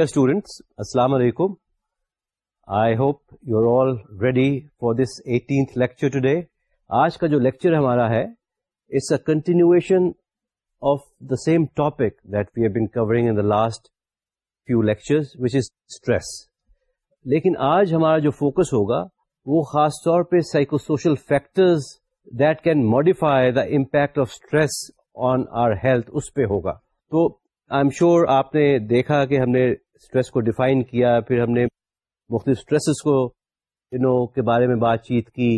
Dear students, Assalamu alaikum. I hope you're all ready for this 18th lecture today. آج کا جو lecture ہمارا ہے it's a continuation of the same topic that we have been covering in the last few lecture which is stress لیکن آج ہمارا جو focus ہوگا وہ خاص طور پہ psychosocial factors that can modify the impact of stress on our health اس پہ ہوگا تو آئی ایم شیور آپ نے دیکھا کہ ہم نے اسٹریس کو ڈیفائن کیا پھر ہم نے مختلف اسٹریسز کو یو نو کے بارے میں بات چیت کی۔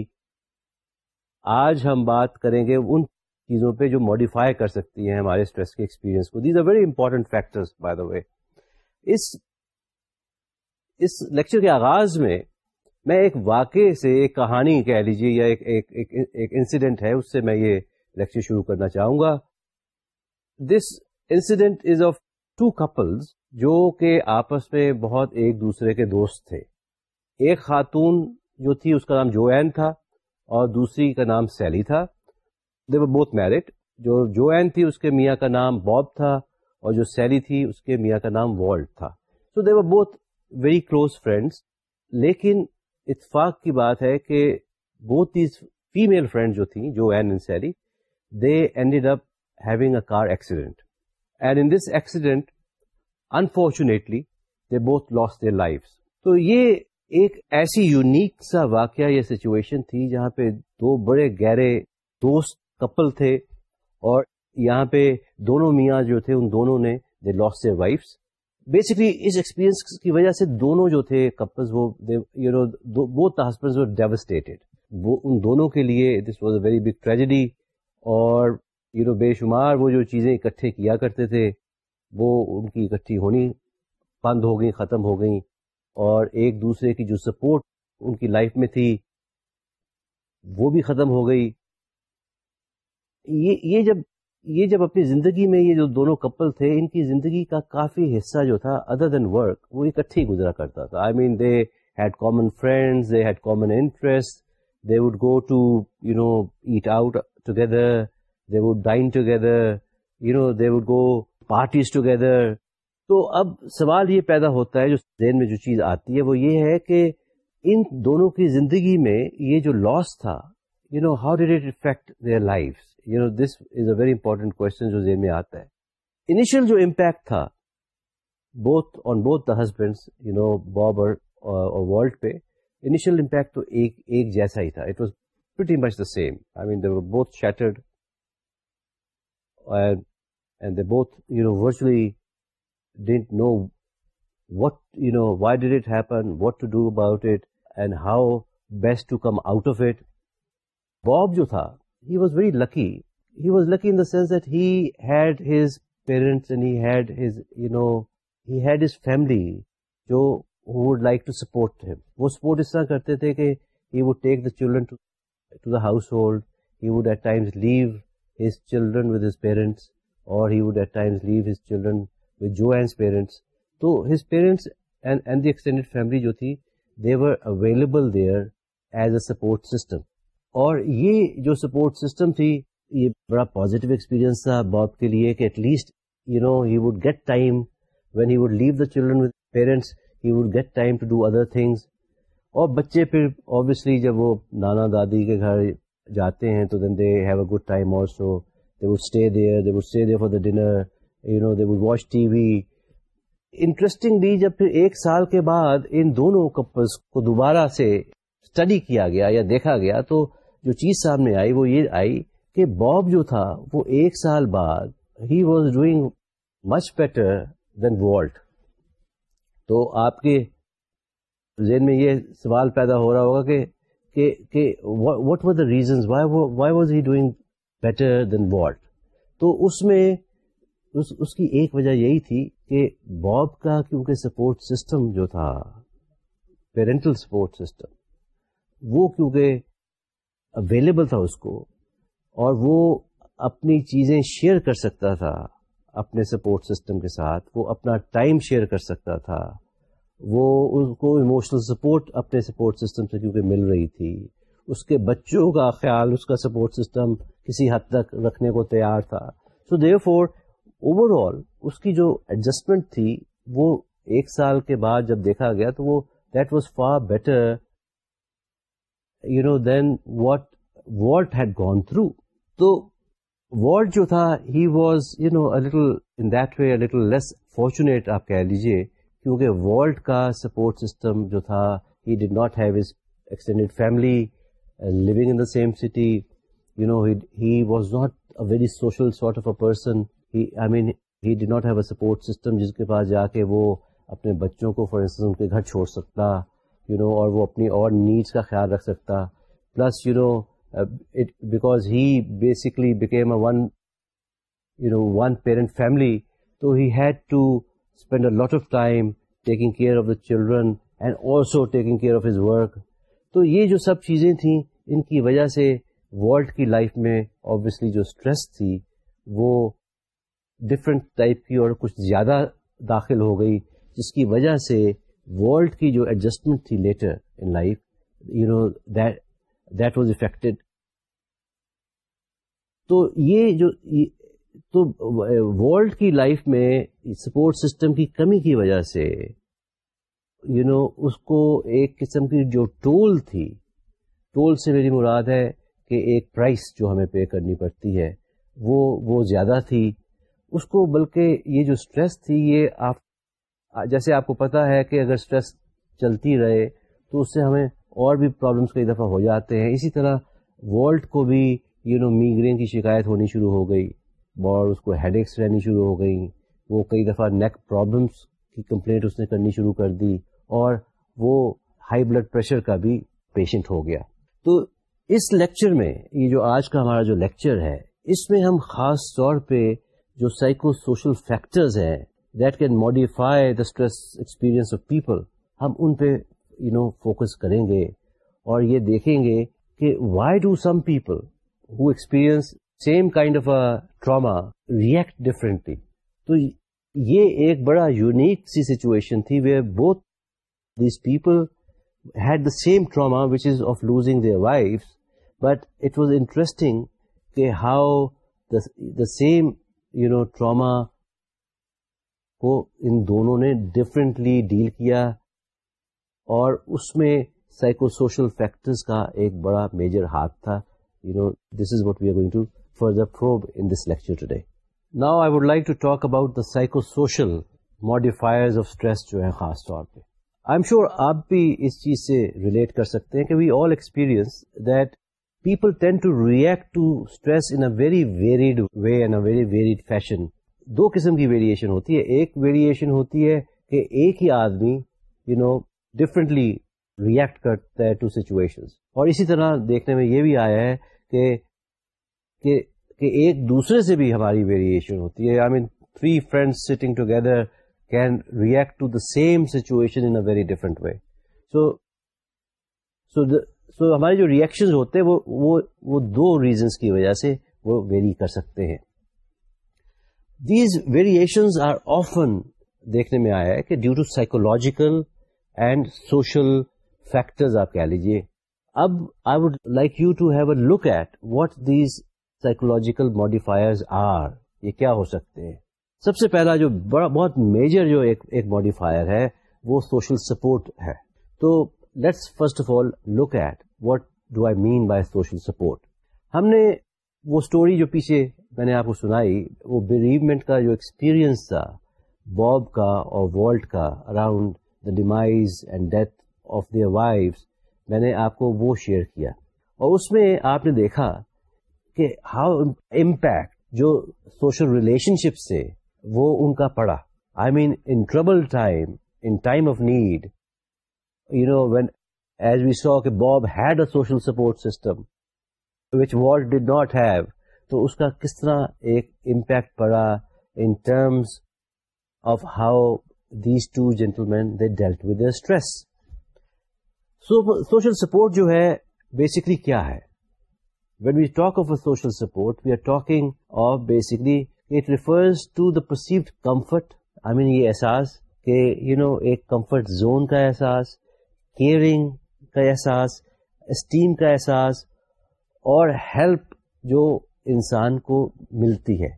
آج ہم بات کریں گے ان چیزوں پہ جو ماڈیفائی کر سکتی ہیں ہمارے اسٹریس کے ایکسپیرینس کو۔ These are very important factor by the way اس اس لیکچر کے آغاز میں میں ایک واقعے سے ایک کہانی کہہ لیجیے یا ایک ایک, ایک, ایک انسیڈنٹ ہے اس سے میں یہ لیکچر شروع کرنا چاہوں گا۔ This incident is of two couples جو کہ آپس میں بہت ایک دوسرے کے دوست تھے۔ ایک خاتون جو تھی، اس کا نام جو این تھا اور دوسری کا نام سیلی تھا۔ دے ور بوتھ میرڈ جو جو این تھی، اس کے میاں کا نام باب تھا اور جو سیلی تھی، اس کے میاں کا نام والٹ تھا۔ So they were both very close friends لیکن اتفاق کی بات ہے کہ بوتھ دیز فیمل فرینڈ جو تھیں جو Ann and Sally they ended up having a car accident and in this accident unfortunately they both lost their life تو یہ ایک ایسی یونیک سا واقعہ یا سچویشن تھی جہاں پہ دو بڑے گہرے دوست کپل تھے اور یہاں پہ دونوں میاں جو تھے ان دونوں نے they lost their wives basically us experience کی وجہ سے دونوں جو تھے کپلز وہ you know both husband devastated وہ ان دونوں کے لیے this was a very big tragedy اور یو نو بے شمار وہ جو چیزیں اکٹھے کیا کرتے تھے وہ ان کی اکٹھی ہونی بند ہو گئی ختم ہو گئی اور ایک دوسرے کی جو سپورٹ ان کی لائف میں تھی، وہ بھی ختم ہو گئی۔ یہ یہ جب یہ جب اپنی زندگی میں یہ جو دونوں کپل تھے، ان کی زندگی کا کافی حصہ جو تھا ادر دین ورک وہ اکٹھے گزرا کرتا تھا۔ I mean they had common friends they had common interest they would go to you know eat out together they would dine together you know they would go parties together تو اب سوال یہ پیدا ہوتا ہے جو ذہن میں جو چیز آتی ہے وہ یہ ہے کہ ان دونوں کی زندگی میں یہ جو لاس تھا you know how did it affect their life you know this is a very important question جو ذہن میں آتا ہے. انیشیل جو امپیکٹ تھا both on both the husband you know Bob اور uh, ورلڈ پہ انیشیل امپیکٹ تو ایک ایک جیسا ہی تھا. It was very much the same I mean both shattered and, and they both, you know, virtually didn't know what, you know, why did it happen, what to do about it, and how best to come out of it. Bob jo tha, he was very lucky. He was lucky in the sense that he had his parents and he had his, you know, he had his family jo who would like to support him. وہ support اس طرح کرتے تھے کہ he would take the children to, to the household. He would at times leave his children with his parents, or he would at times leave his children with Joanne's parents. So his parents and, and the extended family jo thi, they were available there as a support system. اور یہ جو support system تھی یہ بڑا positive experience تھا باپ کے لیے کہ at least you know he would get time when he would leave the children with parents he would get time to do other things اور بچے پھر آبویسلی جب وہ نانا دادی کے گھر جاتے ہیں تو then they have a good time also they would stay there they would stay there for the dinner you know they would watch T V interestingly جب پھر ایک سال کے بعد ان دونوں کپلس کو دوبارہ سے اسٹڈی کیا گیا یا دیکھا گیا، تو جو چیز سامنے آئی، وہ یہ آئی کہ باب جو تھا، وہ ایک سال بعد he was doing much better than Walt تو آپ کے ذہن میں یہ سوال پیدا ہو رہا ہوگا کہ what were the reasons why was he doing better than Walt تو اس میں اس, اس کی ایک وجہ یہی تھی کہ باب کا کیونکہ سپورٹ سسٹم جو تھا پیرنٹل سپورٹ سسٹم وہ کیونکہ اویلیبل تھا اس کو اور وہ اپنی چیزیں شیئر کر سکتا تھا اپنے سپورٹ سسٹم کے ساتھ وہ اپنا ٹائم شیئر کر سکتا تھا وہ اس کو ایموشنل سپورٹ اپنے سپورٹ سسٹم سے کیونکہ مل رہی تھی۔ اس کے بچوں کا خیال اس کا سپورٹ سسٹم کسی حد تک رکھنے کو تیار تھا۔ سو دیو فور اوور آل اس کی جو ایڈجسٹمنٹ تھی وہ ایک سال کے بعد جب دیکھا گیا تو وہ that was far better you know than what what had gone through تو والٹ جو تھا he was you know little in that way little less fortunate آپ کہہ لیجیے کیونکہ والٹ کا سپورٹ سسٹم جو تھا he did not have as extended family living in the same city you know he he was not a very social sort of a person. He i mean he did not have a جس کے پاس جا کے وہ اپنے بچوں کو for instance in کے گھر چھوڑ سکتا یو نو اور وہ اپنی اور نیڈس کا خیال رکھ سکتا. Plus you know because he basically became a one you know one parent family تو he had to spend a lot of time taking care of the children and also taking care of his work تو یہ جو سب چیزیں تھیں، ان کی وجہ سے ورلڈ کی لائف میں آبویسلی جو اسٹریس تھی وہ ڈفرینٹ ٹائپ کی اور کچھ زیادہ داخل ہو گئی جس کی وجہ سے ورلڈ کی جو ایڈجسٹمنٹ تھی later in life you know that was affected تو یہ جو تو ورلڈ کی لائف میں سپورٹ سسٹم کی کمی کی وجہ سے یو you نو know, اس کو ایک قسم کی جو ٹول تھی ٹول سے میری مراد ہے کہ ایک پرائس جو ہمیں پے کرنی پڑتی ہے، وہ وہ زیادہ تھی۔ اس کو بلکہ یہ جو اسٹریس تھی، یہ آپ، جیسے آپ کو پتا ہے کہ اگر اسٹریس چلتی رہے تو اس سے ہمیں اور بھی پرابلمس کئی دفعہ ہو جاتے ہیں۔ اسی طرح والٹ کو بھی یو نو میگرین کی شکایت ہونی شروع ہو گئی۔ اور اس کو ہیڈ ایکس رہنی شروع ہو گئی وہ کئی دفعہ نیک پرابلمس کی کمپلینٹ اس نے کرنی شروع کر دی اور وہ ہائی بلڈ پریشر کا بھی پیشنٹ ہو گیا۔ تو اس لیکچر میں، یہ جو آج کا ہمارا جو لیکچر ہے، اس میں ہم خاص طور پہ جو سائیکو سوشل فیکٹرز ہیں that can modify the stress experience of people ہم ان پہ یو نو فوکس کریں گے اور یہ دیکھیں گے کہ why do some people who experience same kind of a trauma react differently تو یہ ایک بڑا یونیک سی سچویشن تھی where both these people had the same trauma which is of losing their wife but it was interesting کہ how the same you know trauma کو ان دونوں نے ڈفرینٹلی ڈیل کیا اور اس میں سائیکو سوشل فیکٹرز کا ایک بڑا میجر ہاتھ تھا. You know this is what we are going to further probe in this lecture today now I would like to talk about the psychosocial modifier of stress جو ہے خاص طور پہ. آئی ایم شیور آپ بھی اس چیز سے ریلیٹ کر سکتے ہیں کہ we all experience that people tend to react to stress in very varied way in very varied fashion دو قسم کی ویریشن ہوتی ہے. ایک ویریشن ہوتی ہے کہ ایک ہی آدمی یو نو ڈفرینٹلی ریئیکٹ کرتا ہے ٹو سچویشن اور اسی طرح دیکھنے میں یہ بھی آیا ہے کہ کہ, کہ ایک دوسرے سے بھی ہماری ویریشن ہوتی ہے. I mean three friend sitting together can react to the same situation in very different way so so so ہمارے جو ریئیکشن ہوتے ہیں وہ وہ دو ریزنس کی وجہ سے وہ ویری کر سکتے ہیں۔ دیز ویریشنز آر آفن دیکھنے میں آیا ہے کہ due to psychological and social factors آپ کہہ لیجیے اب I would like you to have a look at what these psychological modifier are یہ کیا ہو سکتے ہیں۔ سب سے پہلا جو بڑا، بہت میجر جو ایک ایک ماڈیفائر ہے وہ سوشل سپورٹ ہے۔ تو let's first of all look at what do I mean by social support ہم نے وہ اسٹوری جو پیچھے میں نے آپ کو سنائی، وہ بریومنٹ کا جو ایکسپیرئنس تھا باب کا اور والٹ کا around the demise and death of their wife میں نے آپ کو وہ شیئر کیا۔ اور اس میں آپ نے دیکھا کہ ہاؤ امپیکٹ جو سوشل ریلیشن شپ سے وہ ان کا پڑا۔ I mean in trouble time in time of need you know when as we saw کہ Bob had a social support system which Walt did not have تو اس کا کس طرح ایک امپیکٹ پڑا in terms of how these two gentleman they dealt with stress social support جو ہے بیسکلی کیا ہے? When we talk of a social support we are talking of basically it refers to the perceived comfort I mean یہ احساس کہ you نو ایک comfort zone کا احساس کیئرنگ کا احساس، اسٹیم کا احساس اور ہیلپ جو انسان کو ملتی ہے۔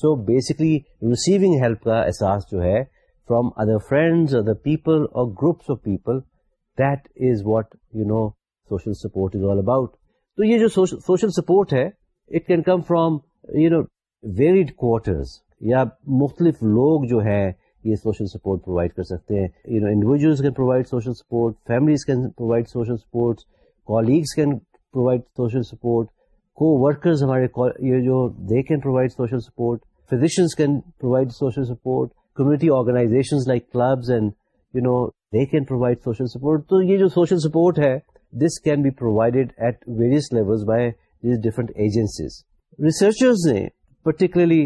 سو بیسکلی ریسیونگ ہیلپ کا احساس جو ہے from other friends other people اور groups of people that is what you know social support is all about تو یہ جو سوشل سپورٹ ہے it can come from you know varied quarters یا مختلف لوگ جو ہیں یہ سوشل سپورٹ پرووائڈ کر سکتے ہیں۔ You know individuals can provide social support families can provide social support colleagues can provide social support coworkers ہمارے یہ جو they can provide social support physicians can provide social support community organisation like clubs and you know they can provide social support تو یہ جو social support ہے this can be provided at various level by these different agencies researchers نے particularly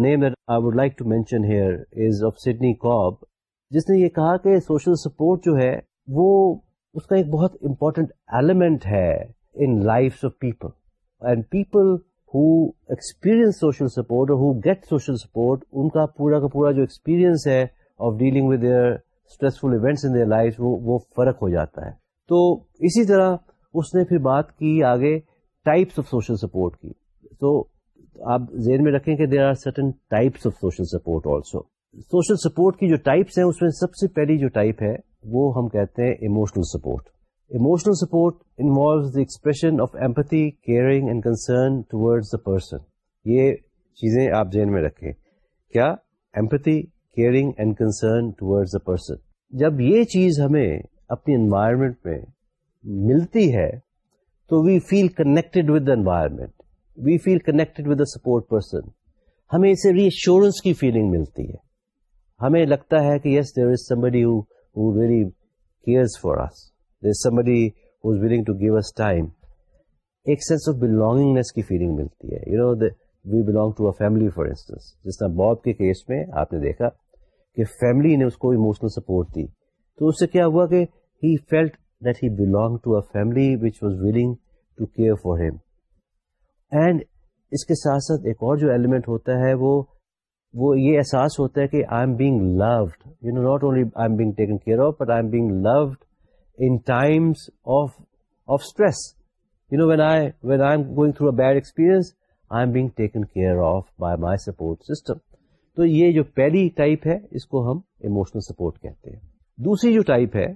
name that I would like to mention here is of Sidney Cobb, جس نے یہ کہا کہ سوشل سپورٹ جو ہے وہ اس کا ایک بہت امپورٹنٹ ایلیمنٹ ہے in life of people. And people who experience social support اور ہو گیٹ سوشل سپورٹ ان کا پورا کا پورا جو ایکسپیرئنس ہے of dealing with their stressful events in their life وہ فرق ہو جاتا ہے۔ تو اسی طرح اس نے پھر بات کی آگے ٹائپس آف سوشل سپورٹ کی۔ تو آپ ذہن میں رکھیں کہ there are certain types of social support also social support کی جو ٹائپس ہیں، اس میں سب سے پہلی جو ٹائپ ہے، وہ ہم کہتے ہیں emotional support emotional support involves the expression of empathy caring and concern towards the person یہ چیزیں آپ ذہن میں رکھیں۔ کیا؟ Empathy caring and concern towards the person جب یہ چیز ہمیں اپنی انوائرمنٹ میں ملتی ہے، تو we feel connected with the environment we feel connected with a support person ہمیں اسے ری ایشورنس کی فیلنگ ملتی ہے۔ ہمیں لگتا ہے کہ yes there is somebody very cares for us there is somebody who is willing to give us time ایک سینس آف بلونگنیس کی فیلنگ ملتی ہے۔ You know we belong to a family for instance جس طرح باب کے case میں آپ نے دیکھا کہ فیملی نے اس کو ایموشنل سپورٹ دی۔ تو اس سے کیا ہوا کہ he felt that he belong to a family which was willing to care for him and اس کے ساتھ ساتھ ایک اور جو ایلیمنٹ ہوتا ہے وہ وہ یہ احساس ہوتا ہے کہ I am being loved you know not only I am being taken care of but I am being loved in times of of stress you know when I when I am going through a bad experience I am being taken care of by my support system تو یہ جو پہلی type ہے، اس کو ہم emotional support کہتے ہیں۔ دوسری جو ٹائپ ہے،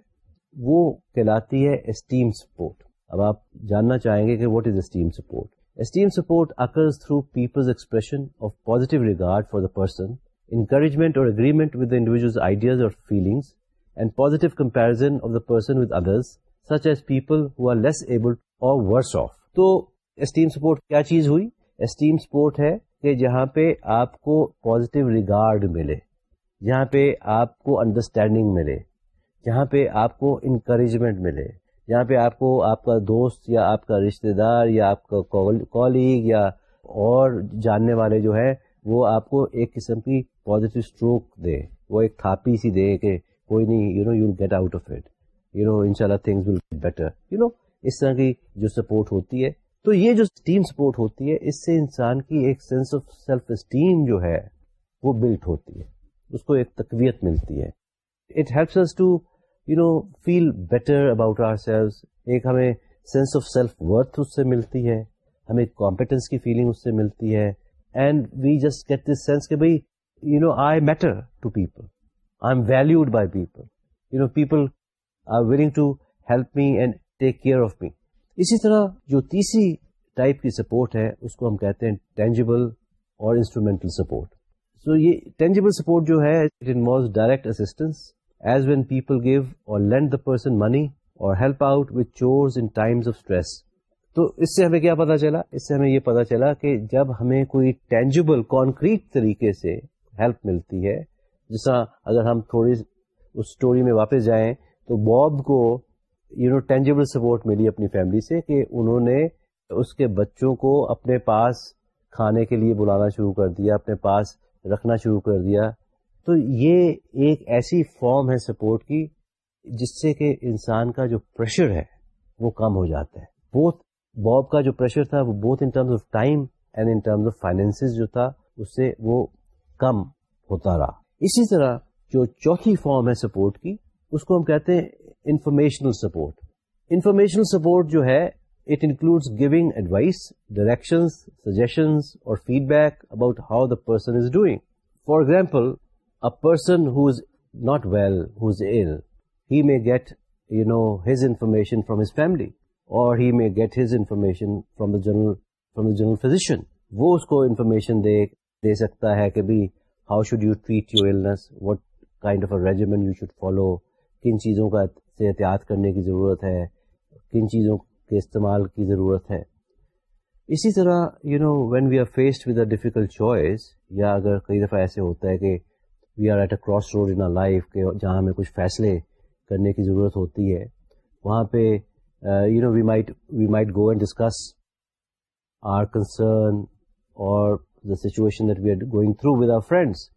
وہ کہلاتی ہے اسٹیم سپورٹ اب آپ جاننا چاہیں گے کہ what is esteem support Esteem support occurs through people's expression of positive regard for the person, encouragement or agreement with the individual's ideas or feelings, and positive comparison of the person with others, such as people who are less able or worse off. تو esteem support کیا چیز ہوئی esteem support ہے کہ جہاں پہ آپ کو پازیٹیو ریگارڈ ملے جہاں پہ آپ کو انڈرسٹینڈنگ ملے جہاں پہ آپ کو انکریجمنٹ ملے جہاں پہ آپ کو آپ کا دوست یا آپ کا رشتہ دار یا آپ کا کالیگ یا اور جاننے والے جو ہے وہ آپ کو ایک قسم کی پازیٹیو اسٹروک دے۔ وہ ایک تھاپی سی دے کہ کوئی نہیں you know you get out of it you know ان شاء اللہ things will get better you know اس طرح کی جو سپورٹ ہوتی ہے، تو یہ جو ٹیم سپورٹ ہوتی ہے، اس سے انسان کی ایک سینس آف سیلف اسٹیم جو ہے، وہ بلٹ ہوتی ہے۔ اس کو ایک تقویت ملتی ہے۔ It helps to you know feel better about ourselves ایک ہمیں سینس آف سیلف ورتھ اس سے ملتی ہے، ہمیں کمپیٹنس کی فیلنگ اس سے ملتی ہے۔ And we just get this sense کہ بھائی you know I matter to people I am valued by people you know people are willing to help me and take care of me اسی طرح جو تیسری ٹائپ کی support ہے، اس کو ہم کہتے ہیں ٹینجیبل اور انسٹرومینٹل سپورٹ سو یہ ٹینجیبل سپورٹ جو ہے it involves direct assistance as when people give or lend the person money or help out with chores in times of stress تو اس سے ہمیں کیا پتا چلا؟ اس سے ہمیں یہ پتا چلا کہ جب ہمیں کوئی ٹینجیبل کانکریٹ طریقے سے ہیلپ ملتی ہے جس طرح اگر ہم تھوڑی اس اسٹوری میں واپس جائیں تو باب کو یو نو ٹینجیبل سپورٹ ملی اپنی فیملی سے کہ انہوں نے اس کے بچوں کو اپنے پاس کھانے کے لیے بلانا شروع کر دیا، اپنے پاس رکھنا شروع کر دیا۔ تو یہ ایک ایسی فارم ہے سپورٹ کی جس سے کہ انسان کا جو پریشر ہے وہ کم ہو جاتا ہے۔ بوتھ باب کا جو پریشر تھا وہ both in terms of time and in terms of finance جو تھا اس سے وہ کم ہوتا رہا۔ اسی طرح جو چوتھی فارم ہے سپورٹ کی اس کو ہم کہتے ہیں انفارمیشنل سپورٹ انفارمیشنل سپورٹ جو ہے it includes giving advice direction suggestions or feedback about how the person is doing for example a person who is not well, who's ill, he may get, his information from his family, or he may get his information from the general physician. وہ اس کو information دے دے سکتا ہے کہ بھی how should you treat your illness what kind of a regimen you should follow کن چیزوں کا سے احتیاط کرنے کی ضرورت ہے؟ کن چیزوں کے استعمال کی ضرورت ہے؟ اسی طرح you know when we are faced with a difficult choice یا اگر کئی دفعہ ایسے ہوتا ہے کہ we are at a crossroad in life کہ جہاں ہمیں کچھ فیصلے کرنے کی ضرورت ہوتی ہے۔ وہاں پہ you know we might we might go and discuss our concern or the situation that we are going through with our friends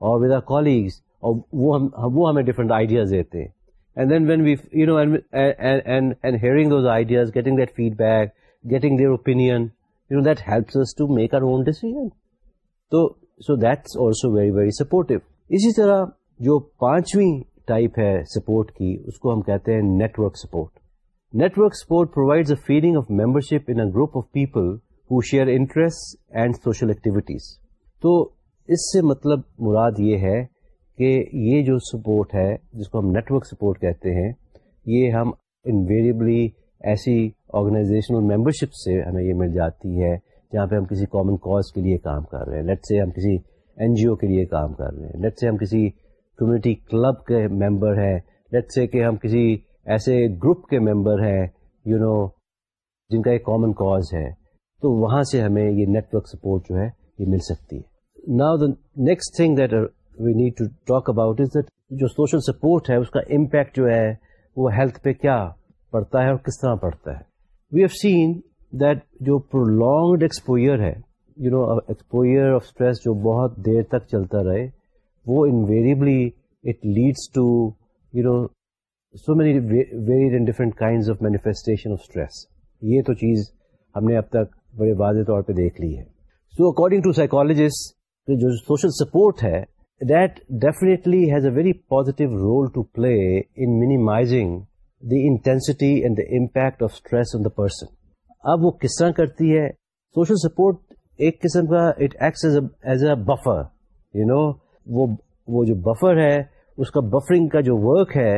or with our colleagues اور وہ ہم، وہ ہمیں ڈفرنٹ آئیڈیاز دیتے ہیں۔ And then when we you know and hearing those ideas getting that feedback getting their opinion you know that helps to make our own decision تو so that's also very very supportive اسی طرح جو پانچویں type ہے support کی، اس کو ہم کہتے ہیں network support. Network support provides a feeling of membership in group of people who share interest and social activities. تو اس سے مطلب مراد یہ ہے کہ یہ جو سپورٹ ہے، جس کو ہم نیٹورک سپورٹ کہتے ہیں، یہ ہم انویریبلی ایسی آرگنائزیشنل ممبرشپ سے ہمیں یہ مل جاتی ہے، جہاں پہ ہم کسی کامن کاز کے لیے کام کر رہے ہیں۔ لیٹ سے ہم کسی این جی او کے لیے کام کر رہے ہیں۔ لیٹ سے ہم کسی کمیونٹی کلب کے ممبر ہیں۔ لیٹ سے کہ ہم کسی ایسے گروپ کے ممبر ہیں یو you نو know, جن کا ایک کامن کاز ہے۔ تو وہاں سے ہمیں یہ نیٹورک سپورٹ جو ہے یہ مل سکتی ہے۔ نا the next thing that we need to talk about is that جو سوشل سپورٹ ہے اس کا امپیکٹ جو ہے وہ ہیلتھ پہ کیا پڑتا ہے اور کس طرح پڑتا ہے۔ وی ہیو سین دیٹ جو پرولونگڈ ایکسپوئر ہے you know exposure of stress جو بہت دیر تک چلتا رہے، وہ invariably it leads to you know so many very different kind of manifestation of stress یہ تو چیز ہم نے اب تک بڑے واضح طور پہ دیکھ لی ہے۔ سو اکارڈنگ ٹو سائیکولوجسٹ جو سوشل سپورٹ ہے that definitely has a very positive role to play in minimising the intensity and the impact of stress on the person اب وہ کس طرح کرتی ہے؟ سوشل سپورٹ ایک قسم کا it acts as a buffer you know وہ جو بفر ہے، اس کا بفرنگ کا جو ورک ہے،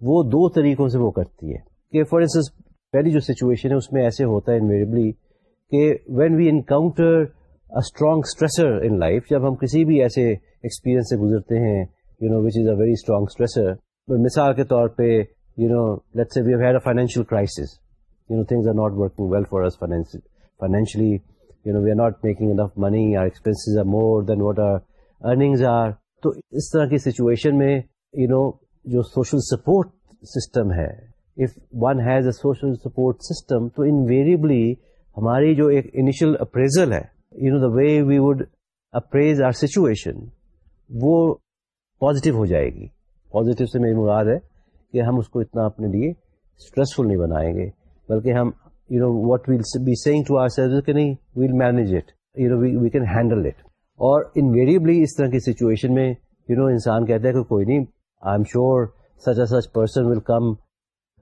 وہ دو طریقوں سے وہ کرتی ہے کہ فار انسٹنس پہلی جو سچویشن ہے اس میں ایسے ہوتا ہے انویریبلی کہ when we encounter strong stressor in life جب ہم کسی بھی ایسے ایکسپیرئنس سے گزرتے ہیں you know which is a very strong stressor مثال کے طور پہ you know let's say we had a financial crisis you know things are not working well for us financially you know we are not making enough money or expenses are more than what our earnings are تو اس طرح کی situation میں you you know know, جو social support system ہے if one has a social support system تو invariably ہماری جو ایک انیشل اپریزل ہے you know the way we would appraise our situation وہ پازیٹیو ہو جائے گی. پازیٹیو سے میری مراد ہے کہ ہم اس کو اتنا اپنے لیے اسٹریسفل نہیں بنائیں گے بلکہ ہم you know what will be saying to ourselves کہ نہیں we'll manage it you know we can handle it اور انویریبلی اس طرح کی سچویشن میں یو نو انسان کہتا ہے کہ کوئی نہیں I am sure such a such person will come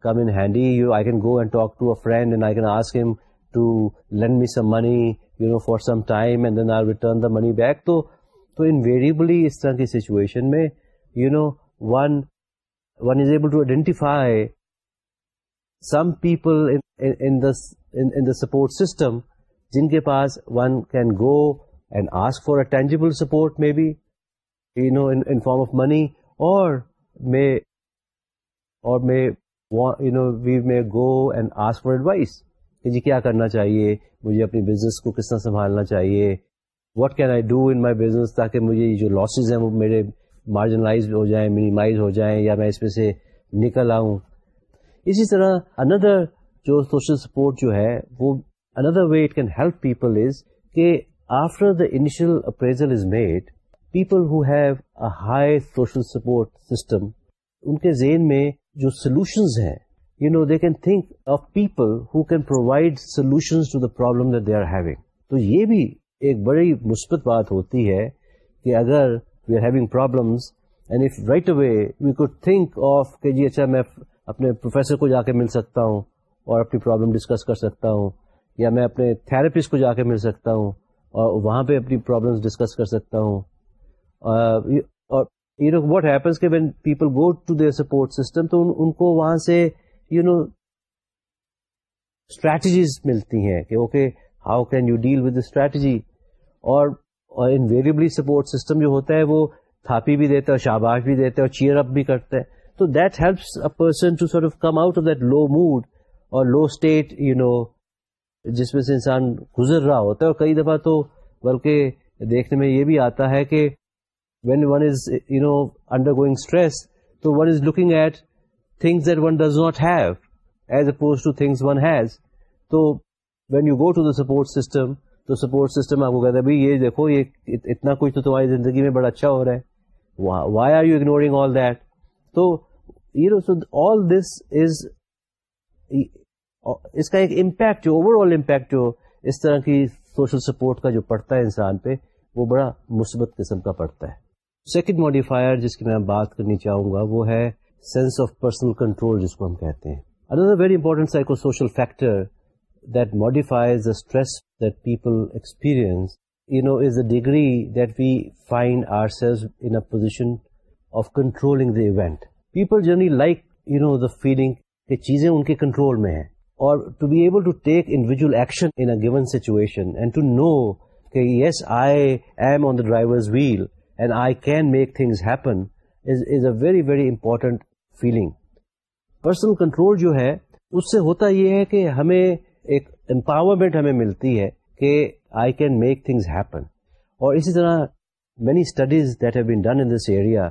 come in handy you I can go and talk to a friend and I can ask him to lend me some money you know for some time and then I return the money back تو تو invariably اس طرح کی situation میں you know one one is able to identify some people in in the support system جن کے پاس one can go and ask for a tangible support maybe you know in form of money اور may اور may you know we may go and ask for advice کہ جی کیا کرنا چاہیے مجھے اپنی بزنس کو کس طرح سنبھالنا چاہیے what can I do in my business تاکہ مجھے جو لاسز ہیں وہ میرے مارجنلائز ہو جائیں منیمائز ہو جائیں یا میں اس میں سے نکل آؤں اسی طرح اندر جو سوشل سپورٹ جو ہے، وہ another way it can help people is کہ after the initial appraisal is made people who have a high social support system ان کے ذہن میں جو سولوشنز ہیں you know they can think of people who can provide solution to the problem they are having تو یہ بھی ایک بڑی مثبت بات ہوتی ہے کہ اگر we are having problems and if right away we could think of کہ جی اچھا میں اپنے پروفیسر کو جا کے مل سکتا ہوں اور اپنی پرابلم ڈسکس کر سکتا ہوں، یا میں اپنے تھراپسٹ کو جا کے مل سکتا ہوں اور وہاں پہ اپنی پرابلمس ڈسکس کر سکتا ہوں۔ اور یو نو واٹ ہیپنس کہ when people go to their support system تو ان کو وہاں سے یو نو اسٹریٹجیز ملتی ہیں کہ okay how can you deal with strategy اور انویریبلی سپورٹ سسٹم جو ہوتا ہے وہ تھاپی بھی دیتا ہے شاباش بھی دیتا ہے اور چیئر اپ بھی کرتا ہے۔ تو that helps a person to sort of come out of that low mood اور لو اسٹیٹ یو نو جس میں سے انسان گزر رہا ہوتا ہے اور کئی دفعہ تو بلکہ دیکھنے میں یہ بھی آتا ہے کہ when one is you know undergoing stress تو one is looking at things that one does not have as opposed to things one has تو when you go to the support system تو سپورٹ سسٹم آپ کو کہتا ہے، بھائی یہ دیکھو، یہ اتنا کچھ تو تمہاری زندگی میں بڑا اچھا ہو رہا ہے. Why are you ignoring all that تو you know so all this is اس کا ایک امپیکٹ جو اوور آل امپیکٹ جو اس طرح کی سوشل سپورٹ کا جو پڑتا ہے انسان پہ، وہ بڑا مثبت قسم کا پڑتا ہے۔ سیکنڈ ماڈیفائر جس کی میں بات کرنی چاہوں گا، وہ ہے سینس آف پرسنل کنٹرول جس کو ہم کہتے ہیں۔ Another very important psychosocial factor that modifies the stress that people experience you know is the degree that we find ourselves in position of controlling the event people generally like you know the feeling کہ چیزیں ان کے control میں ہیں. اور to be able to take individual action in a given situation and to know کہ yes I am on the driver's wheel and I can make things happen is a very very important feeling personal control جو ہے، اس سے ہوتا یہ ہے کہ ہمیں ایک امپاورمنٹ ہمیں ملتی ہے کہ I can make things happen اور اسی طرح many studies that have been done in this area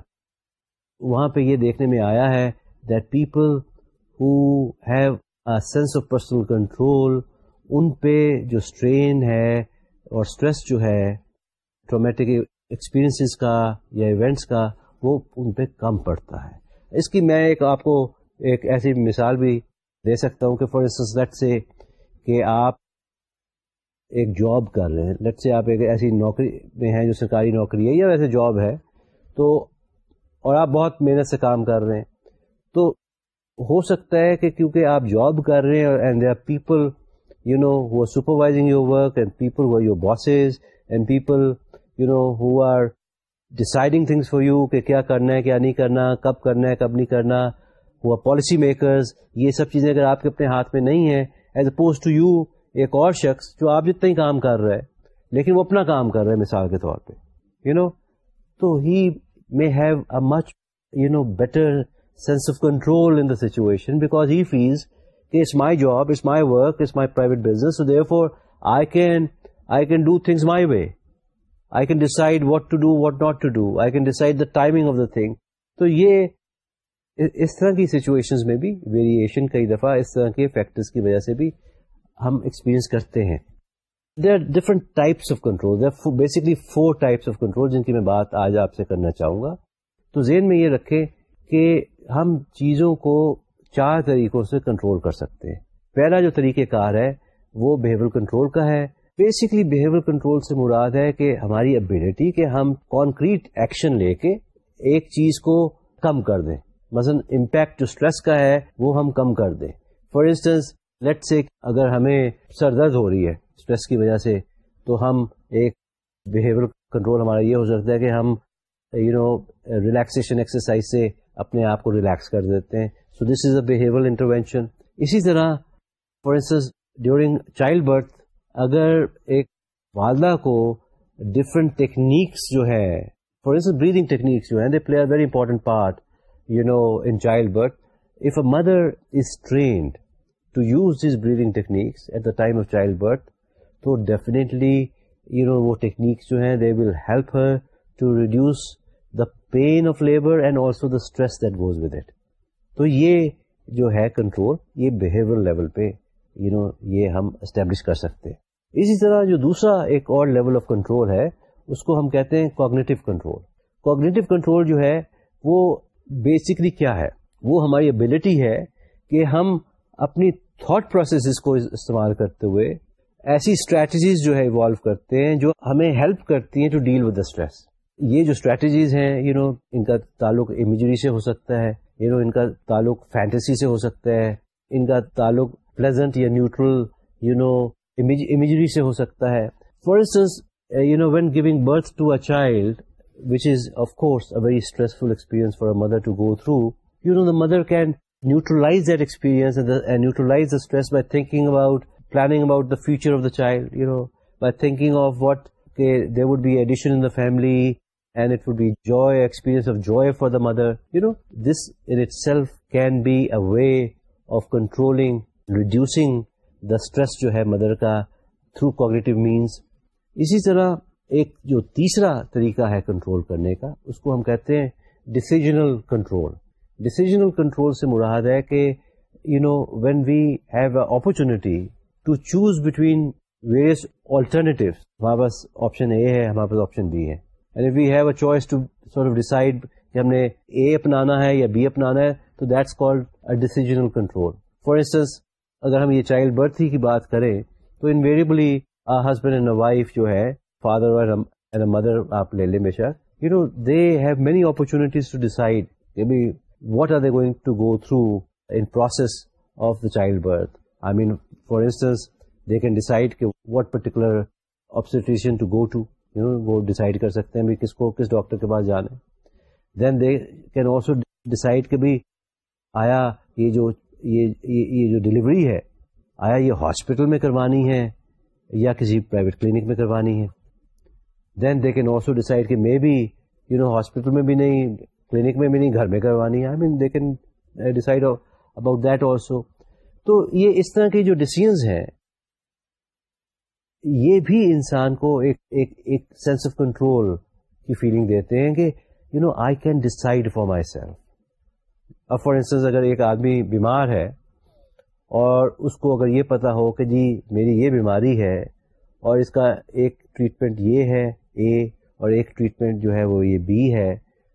وہاں پہ یہ دیکھنے میں آیا ہے that people who have sense of personal control ان پہ جو اسٹرین ہے اور اسٹریس جو ہے ٹرومیٹک ایکسپیرئنس کا یا ایونٹس کا، وہ ان پہ کم پڑتا ہے۔ اس کی میں ایک آپ کو ایک ایسی مثال بھی دے سکتا ہوں کہ فار انسٹنس لیٹ سے کہ آپ ایک جاب کر رہے ہیں۔ لیٹ سے آپ ایک ایسی نوکری میں ہیں جو سرکاری نوکری ہے یا ویسے جاب ہے، تو اور آپ بہت محنت سے کام کر رہے ہیں، تو ہو سکتا ہے کہ کیونکہ آپ جاب کر رہے ہیں and there are people you know who are supervising your work and people who are your bosses and people you know who are deciding things for you کہ کیا کرنا ہے، کیا نہیں کرنا، کب کرنا ہے، کب نہیں کرنا ہوا پالیسی میکرز یہ سب چیزیں اگر آپ کے اپنے ہاتھ میں نہیں ہیں ایز اپوز ٹو یو ایک اور شخص جو آپ جتنا ہی کام کر رہا ہے، لیکن وہ اپنا کام کر رہا ہے مثال کے طور پہ یو نو تو he may have a much you know better sense of control in the situation because he feels کہ it's my job it's my work it's my private business therefore I can I can do things my way I can decide what to do what not to do I can decide the timing of the thing تو یہ اس طرح کی situation میں بھی variation کئی دفعہ اس طرح کے فیکٹرس کی وجہ سے بھی ہم ایکسپیرئنس کرتے ہیں. There are different types of control basically four types of control جن کی میں بات آج آپ سے کرنا چاہوں گا. تو ذہن میں یہ رکھیں کہ ہم چیزوں کو چار طریقوں سے کنٹرول کر سکتے ہیں۔ پہلا جو طریقہ کار ہے، وہ بہیور کنٹرول کا ہے۔ بیسکلی بہیویئر کنٹرول سے مراد ہے کہ ہماری ابلٹی کہ ہم کانکریٹ ایکشن لے کے ایک چیز کو کم کر دیں۔ مثلا امپیکٹ جو اسٹریس کا ہے، وہ ہم کم کر دیں۔ فار انسٹنس لیٹ سے اگر ہمیں سر درد ہو رہی ہے اسٹریس کی وجہ سے، تو ہم ایک بہیویئر کنٹرول ہمارا یہ ہو سکتا ہے کہ ہم یو نو ریلیکسیشن ایکسرسائز سے اپنے آپ کو ریلیکس کر دیتے ہیں. سو دس از اے بہیویئر انٹروینشن اسی طرح for instance during child birth اگر ایک والدہ کو ڈفرنٹ ٹیکنیکس جو ہے فار انسٹنس بریدنگ ٹیکنیکس جو ہیں they play very important part you know in childbirth if a mother is trained to use these breathing techniques at the time of childbirth تو definitely you know وہ techniques جو ہیں they will help her to reduce pain of labour and also the stress that goes with it تو یہ جو ہے control یہ behaviour level پہ یو نو یہ ہم اسٹیبلش کر سکتے ہیں۔ اسی طرح جو دوسرا ایک اور لیول آف کنٹرول ہے، اس کو ہم کہتے ہیں کوگنیٹو کنٹرول کوگنیٹو کنٹرول جو ہے، وہ بیسکلی کیا ہے؟ وہ ہماری ابلٹی ہے کہ ہم اپنی تھاٹ پروسیسز کو استعمال کرتے ہوئے ایسی اسٹریٹجیز جو ہے ایوالو کرتے ہیں، جو ہمیں ہیلپ کرتی ہیں to deal with the stress یہ جو اسٹریٹجیز ہیں یو نو ان کا تعلق امیجری سے ہو سکتا ہے یو نو ان کا تعلق فینٹیسی سے ہو سکتا ہے، ان کا تعلق پلیزنٹ یا نیوٹرل یو نو امیجری سے ہو سکتا ہے. For instance you know when giving birth to a child which is of course a very stressful experience for a mother to go through you know the mother can neutralise that experience neutralise the stress by thinking about planning about the future of the child you know by thinking of what would be addition in the family in the family and it would be joy, experience of joy for the mother. This in itself can be a way of controlling, reducing the stress jo hai mother ka through cognitive means. اسی طرح ایک جو تیسرا طریقہ ہے control کرنے کا اس کو ہم کہتے ہیں ڈسیجنل کنٹرول ڈسیجنل کنٹرول سے مراد ہے کہ you know when we have a opportunity to choose between various alternative ہمارے پاس آپشن اے ہے ہمارے پاس آپشن بی ہے we have a choice to sort of decide کہ ہم نے اے اپنانا ہے یا بی اپنانا ہے، تو that's called a decisional control for instance اگر ہم یہ چائلڈ برتھ ہی کی بات کریں، تو انویریبلی ہسبینڈ اینڈ وائف جو ہے فادر اینڈ مدر آپ لے لیں بے شک you know they have many opportunities to decide what are they going to go through in process of the childbirth I mean for instance they can decide کہ what particular obstetrician to go to you know وہ decide کر سکتے ہیں کس کو، کس doctor کے پاس جانا ہے. Then they can also decide کہ بھائی آیا یہ جو یہ جو ڈلیوری ہے، آیا یہ ہاسپٹل میں کروانی ہے یا کسی پرائیویٹ کلینک میں کروانی ہے. Then they can also decide کہ may be you know hospital میں بھی نہیں کلینک میں بھی نہیں، گھر میں کروانی ہے. I mean they can decide about that also تو یہ اس طرح کے جو ڈسیزنز ہیں یہ بھی انسان کو ایک ایک ایک سینس آف کنٹرول کی فیلنگ دیتے ہیں کہ you know I can decide for myself اب فار انسٹنس اگر ایک آدمی بیمار ہے اور اس کو اگر یہ پتا ہو کہ جی میری یہ بیماری ہے اور اس کا ایک ٹریٹمنٹ یہ ہے اے اور ایک ٹریٹمنٹ جو ہے وہ یہ بی ہے،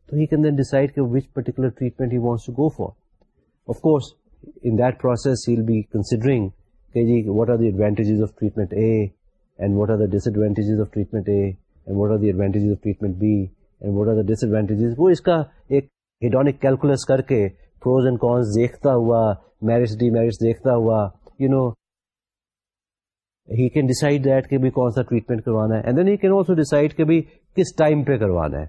تو ہی کین دین ڈیسائڈ کہ which particular treatment he wants to go for of course in that process he'll be considering کہ جی what are the advantages of treatment A and what are the disadvantages of treatment A and what are the advantages of treatment B and what are the disadvantages وہ اس کا ایک hedonic calculus کر کے pros and cons دیکھتا ہوا merits demerits دیکھتا ہوا you know he can decide that کہ بھی کون سا ٹریٹمنٹ کروانا ہے. And then he can also decide کہ بھی کس ٹائم پہ کروانا ہے.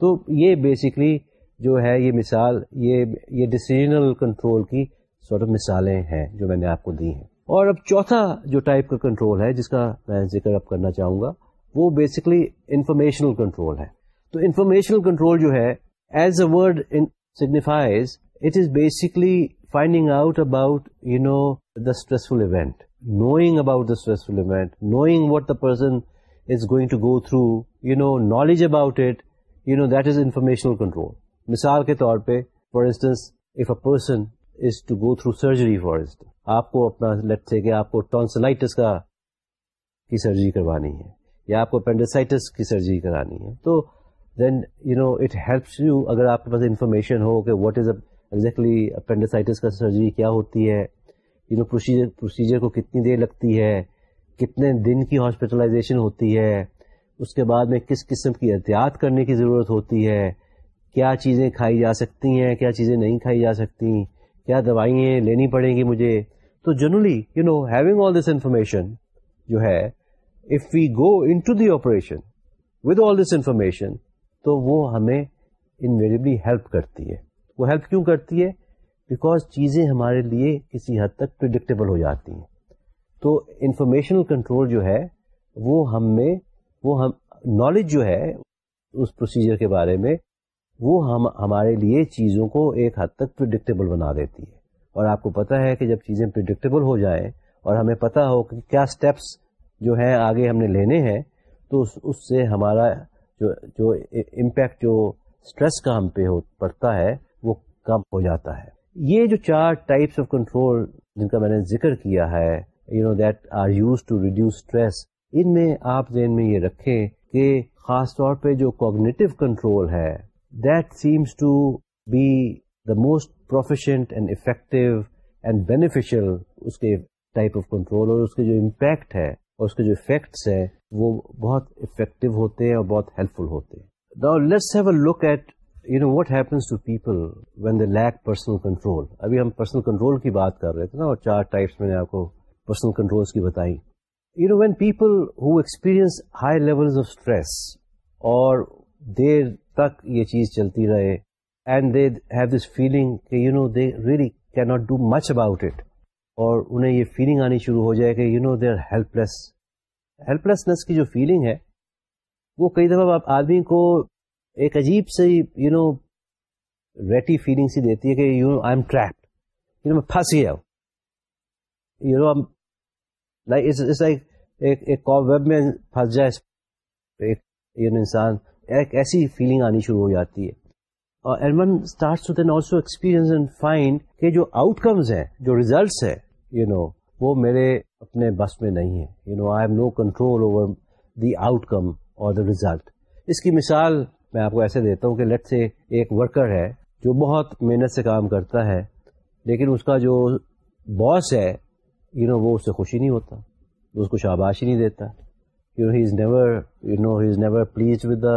تو یہ بیسکلی جو ہے یہ مثال، یہ یہ ڈسیزنل کنٹرول کی سورٹ آف مثالیں ہیں جو میں نے آپ کو دی ہیں. اور اب چوتھا جو ٹائپ کا کنٹرول ہے، جس کا میں ذکر اب کرنا چاہوں گا، وہ بیسکلی انفارمیشنل کنٹرول ہے۔ تو انفارمیشنل کنٹرول جو ہے as a word signifies it is basically finding out about you know the stressful event knowing about the stressful event knowing what the person is going to go through you know knowledge about it you know that is informational control مثال کے طور پہ for instance if a person is to go through surgery for instance آپ کو اپنا late say کہ آپ کو ٹونسلائٹس کا کی سرجری کروانی ہے یا آپ کو اپینڈیسائٹس کی سرجری کرانی ہے، تو then you know it helps you اگر آپ کے پاس انفارمیشن ہو کہ واٹ از ایگزیکٹلی اپینڈیسائٹس کا سرجری کیا ہوتی ہے یو نو پروسیجر پروسیجر کو کتنی دیر لگتی ہے، کتنے دن کی ہاسپٹلائزیشن ہوتی ہے، اس کے بعد میں کس قسم کی احتیاط کرنے کی ضرورت ہوتی ہے، کیا چیزیں کھائی جا سکتی ہیں، کیا چیزیں نہیں کھائی جا سکتی، کیا دوائیں لینی پڑیں گی مجھے تو generally you know having all this information جو ہے if we go into the operation with all this information تو وہ ہمیں انویریبلی ہیلپ کرتی ہے۔ وہ ہیلپ کیوں کرتی ہے؟ بیکاز چیزیں ہمارے لیے کسی حد تک پرڈکٹیبل ہو جاتی ہیں۔ تو انفارمیشنل کنٹرول جو ہے، وہ ہم میں، وہ ہم نالج جو ہے، اس پروسیجر کے بارے میں، وہ ہم، ہمارے لیے چیزوں کو ایک حد تک پرڈکٹیبل بنا دیتی ہے۔ اور آپ کو پتا ہے کہ جب چیزیں پرڈکٹیبل ہو جائیں اور ہمیں پتا ہو کہ کیا اسٹیپس جو ہیں آگے ہم نے لینے ہیں، تو اس سے ہمارا جو جو امپیکٹ جو اسٹریس کا ہم پہ پڑتا ہے، وہ کم ہو جاتا ہے۔ یہ جو چار ٹائپس آف کنٹرول جن کا میں نے ذکر کیا ہے you know that are use to reduce stress ان میں آپ ذہن میں یہ رکھیں کہ خاص طور پہ جو کوگنیٹو کنٹرول ہے that seems to be the most proficient and effective and beneficial اس کے ٹائپ آف کنٹرول اور اس کے جو امپیکٹ ہے اور اس کے جو افیکٹس ہے، وہ بہت افیکٹو ہوتے ہیں اور بہت ہیلپ فل ہوتے ہیں. Let's have a look at you know what happens to people when the lack personal control ابھی ہم پرسنل کنٹرول کی بات کر رہے تھے نا اور چار ٹائپس میں نے آپ کو پرسنل کنٹرول کی بتائی. You know when people who experience high level of stress اور دیر تک یہ چیز چلتی رہے and they have this feeling کہ you know they really can not do much about it اور انہیں یہ فیلنگ آنی شروع ہو جائے کہ you know they are helpless helplessness کی جو فیلنگ ہے، وہ کئی دفعہ آدمی کو ایک عجیب سے یو نو ریٹی فیلنگ سی دیتی ہے کہ you know I am trap you know میں پھنس گیا ہوں. یو نو لائک ایک ویب میں پھنس جائے ایک یو نو انسان، ایک ایسی فیلنگ آنی شروع ہو جاتی ہے. اور one start to then also experience and find کہ جو آؤٹ کمز ہیں، جو ریزلٹس ہے یو نو وہ میرے اپنے بس میں نہیں ہے you know I have no control over the outcome اور دا ریزلٹ اس کی مثال میں آپ کو ایسے دیتا ہوں کہ لیٹ سے ایک ورکر ہے جو بہت محنت سے کام کرتا ہے، لیکن اس کا جو باس ہے یو نو وہ اس سے خوشی نہیں ہوتا، وہ اس کو شاباش ہی نہیں دیتا. You know he is never you know he is never please with the